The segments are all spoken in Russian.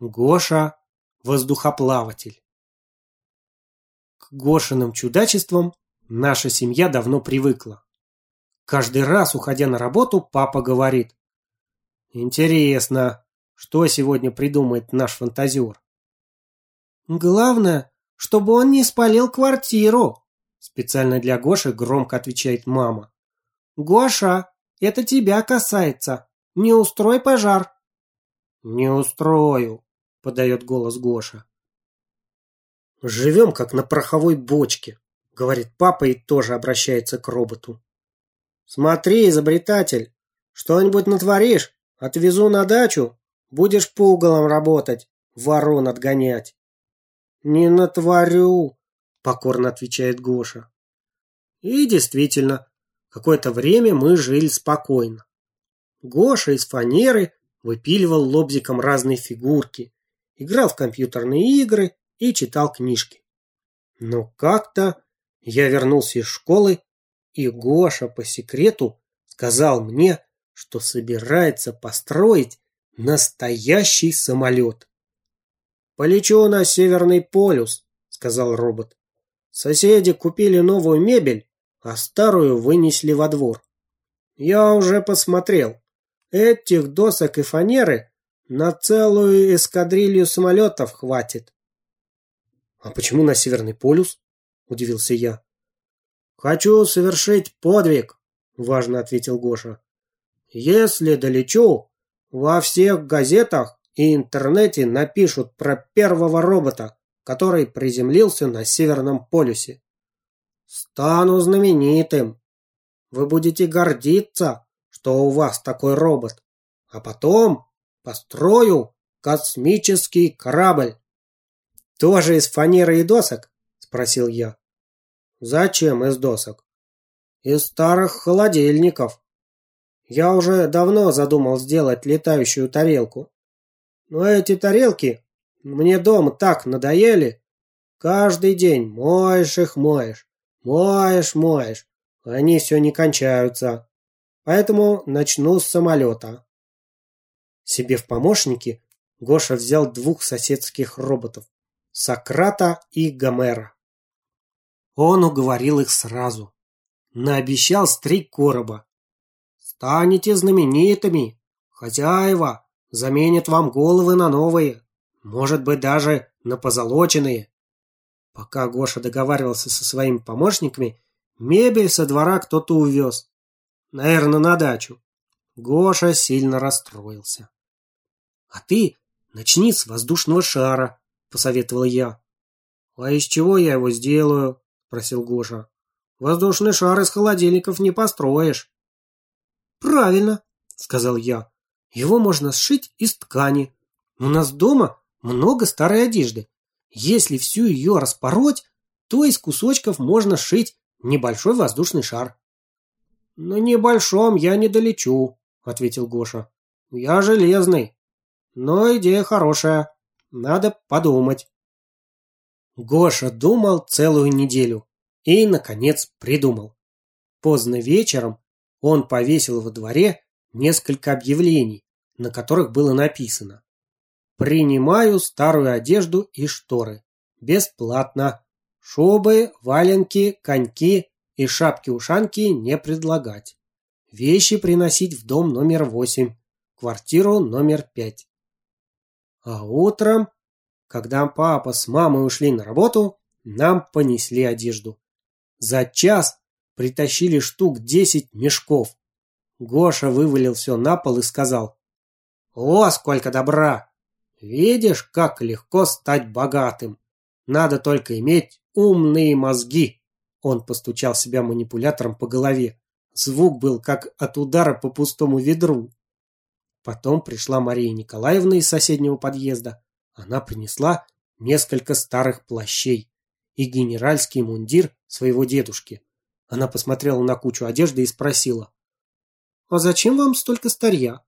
Гоша – воздухоплаватель. К Гошиным чудачествам наша семья давно привыкла. Каждый раз, уходя на работу, папа говорит. Интересно, что сегодня придумает наш фантазер? Главное, чтобы он не спалил квартиру, специально для Гоши громко отвечает мама. Гоша, это тебя касается. Не устрой пожар. Не устрою, подает голос Гоша. Живем как на пороховой бочке, говорит папа и тоже обращается к роботу. Смотри, изобретатель, что-нибудь натворишь, отвезу на дачу, будешь по углам работать, ворон отгонять. Не натворю, покорно отвечает Гоша. И действительно, какое-то время мы жили спокойно. Гоша из фанеры выпиливал лобзиком разные фигурки, играл в компьютерные игры и читал книжки. Но как-то я вернулся из школы, и Гоша по секрету сказал мне, что собирается построить настоящий самолет. «Полечу на Северный полюс», — сказал робот. «Соседи купили новую мебель, а старую вынесли во двор. Я уже посмотрел. Этих досок и фанеры на целую эскадрилью самолетов хватит. А почему на Северный полюс? Удивился я. Хочу совершить подвиг, важно ответил Гоша. Если долечу, во всех газетах и интернете напишут про первого робота, который приземлился на Северном полюсе. Стану знаменитым. Вы будете гордиться, что у вас такой робот. А потом построю космический корабль. Тоже из фанеры и досок? Спросил я. Зачем из досок? Из старых холодильников. Я уже давно задумал сделать летающую тарелку. Но эти тарелки мне дома так надоели. Каждый день моешь их, моешь, моешь, моешь. Они все не кончаются. Поэтому начну с самолета. Себе в помощники Гоша взял двух соседских роботов – Сократа и Гомера. Он уговорил их сразу. Наобещал стриг короба. «Станете знаменитыми! Хозяева заменят вам головы на новые, может быть, даже на позолоченные!» Пока Гоша договаривался со своими помощниками, мебель со двора кто-то увез. Наверное, на дачу. Гоша сильно расстроился. А ты начни с воздушного шара, посоветовал я. А из чего я его сделаю? спросил Гоша. Воздушный шар из холодильников не построишь. Правильно, сказал я. Его можно сшить из ткани. У нас дома много старой одежды. Если всю ее распороть, то из кусочков можно сшить небольшой воздушный шар. «На небольшом я не долечу», — ответил Гоша. «Я железный. Но идея хорошая. Надо подумать». Гоша думал целую неделю и, наконец, придумал. Поздно вечером он повесил во дворе несколько объявлений, на которых было написано «Принимаю старую одежду и шторы. Бесплатно. Шубы, валенки, коньки, и шапки-ушанки не предлагать. Вещи приносить в дом номер восемь, квартиру номер пять. А утром, когда папа с мамой ушли на работу, нам понесли одежду. За час притащили штук десять мешков. Гоша вывалил все на пол и сказал, «О, сколько добра! Видишь, как легко стать богатым. Надо только иметь умные мозги». Он постучал себя манипулятором по голове. Звук был как от удара по пустому ведру. Потом пришла Мария Николаевна из соседнего подъезда. Она принесла несколько старых плащей и генеральский мундир своего дедушки. Она посмотрела на кучу одежды и спросила. «А зачем вам столько старья?»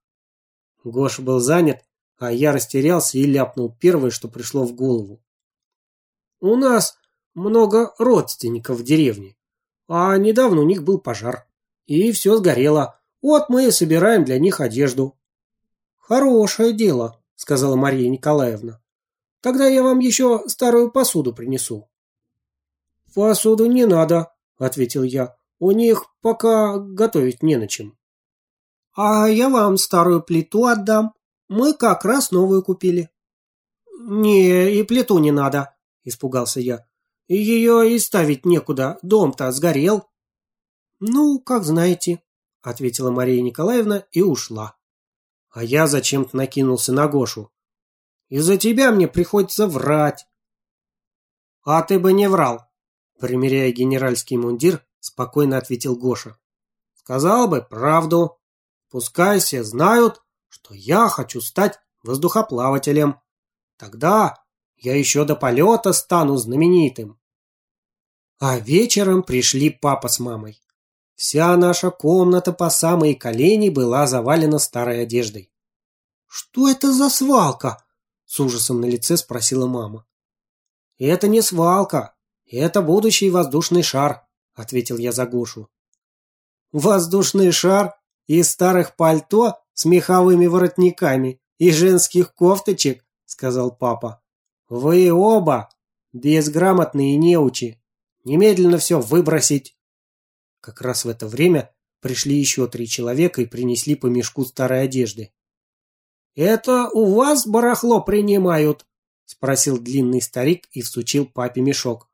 Гоша был занят, а я растерялся и ляпнул первое, что пришло в голову. «У нас много родственников в деревне. А недавно у них был пожар. И все сгорело. Вот мы и собираем для них одежду. Хорошее дело, сказала Мария Николаевна. «Тогда я вам еще старую посуду принесу». «Посуду не надо», — ответил я. «У них пока готовить не на чем». «А я вам старую плиту отдам. Мы как раз новую купили». «Не, и плиту не надо», — испугался я. «Ее и ставить некуда, дом-то сгорел». «Ну, как знаете», — ответила Мария Николаевна и ушла. А я зачем-то накинулся на Гошу. «Из-за тебя мне приходится врать». «А ты бы не врал», — примеряя генеральский мундир, спокойно ответил Гоша. «Сказал бы правду. Пускай все знают, что я хочу стать воздухоплавателем. Тогда я еще до полета стану знаменитым». А вечером пришли папа с мамой. Вся наша комната по самые колени была завалена старой одеждой. «Что это за свалка?» – с ужасом на лице спросила мама. «Это не свалка, это будущий воздушный шар», – ответил я за Гошу. «Воздушный шар из старых пальто с меховыми воротниками и женских кофточек», – сказал папа. «Вы оба безграмотные неучи. Немедленно все выбросить». Как раз в это время пришли еще три человека и принесли по мешку старой одежды. «Это у вас барахло принимают?» – спросил длинный старик и всучил папе мешок.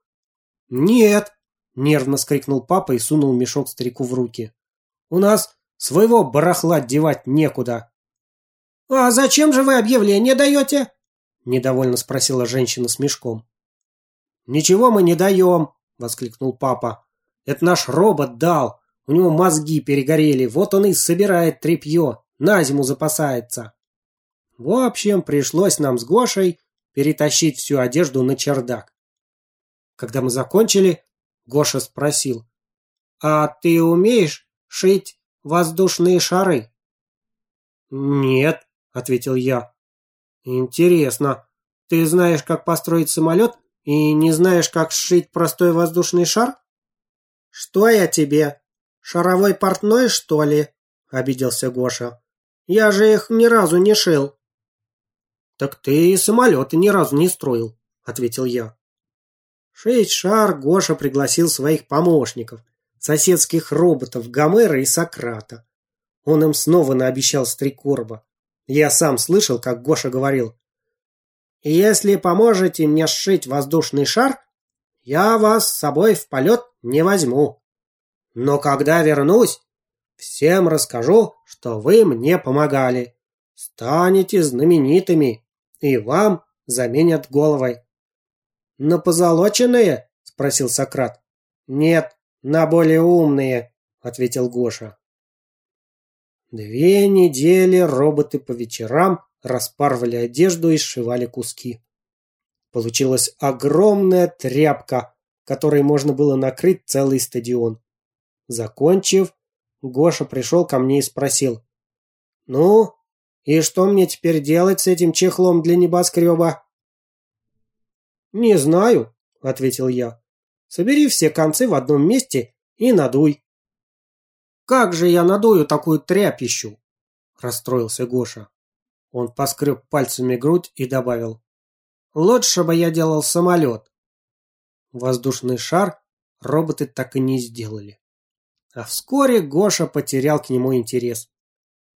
«Нет!» – нервно скрикнул папа и сунул мешок старику в руки. «У нас своего барахла девать некуда». «А зачем же вы объявление даете?» – недовольно спросила женщина с мешком. «Ничего мы не даем!» – воскликнул папа. Это наш робот дал. У него мозги перегорели. Вот он и собирает тряпье. На зиму запасается. В общем, пришлось нам с Гошей перетащить всю одежду на чердак. Когда мы закончили, Гоша спросил. «А ты умеешь шить воздушные шары?» «Нет», — ответил я. «Интересно. Ты знаешь, как построить самолет и не знаешь, как сшить простой воздушный шар?» «Что я тебе? Шаровой портной, что ли?» – обиделся Гоша. «Я же их ни разу не шил». «Так ты самолеты ни разу не строил», – ответил я. Шесть шар Гоша пригласил своих помощников, соседских роботов Гомера и Сократа. Он им снова наобещал стрекорба. Я сам слышал, как Гоша говорил. «Если поможете мне сшить воздушный шар, я вас с собой в полет не возьму. Но когда вернусь, всем расскажу, что вы мне помогали. Станете знаменитыми, и вам заменят головой. «На позолоченные?» – спросил Сократ. «Нет, на более умные», – ответил Гоша. Две недели роботы по вечерам распарывали одежду и сшивали куски. Получилась огромная тряпка, которой можно было накрыть целый стадион. Закончив, Гоша пришел ко мне и спросил. «Ну, и что мне теперь делать с этим чехлом для небоскреба?» «Не знаю», — ответил я. «Собери все концы в одном месте и надуй». «Как же я надую такую тряпищу?» – расстроился Гоша. Он поскреб пальцами грудь и добавил. Лучше бы я делал самолет. Воздушный шар роботы так и не сделали. А вскоре Гоша потерял к нему интерес.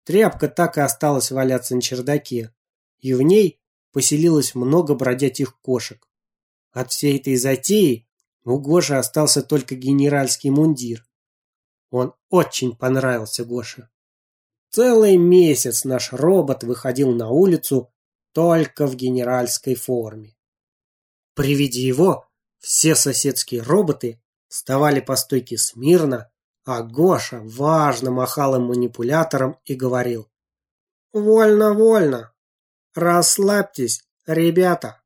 Тряпка так и осталась валяться на чердаке, и в ней поселилось много бродячих кошек. От всей этой затеи у Гоши остался только генеральский мундир. Он очень понравился Гоше. Целый месяц наш робот выходил на улицу только в генеральской форме. При виде его все соседские роботы вставали по стойке смирно, а Гоша важно махал им манипулятором и говорил «Вольно, вольно! Расслабьтесь, ребята!»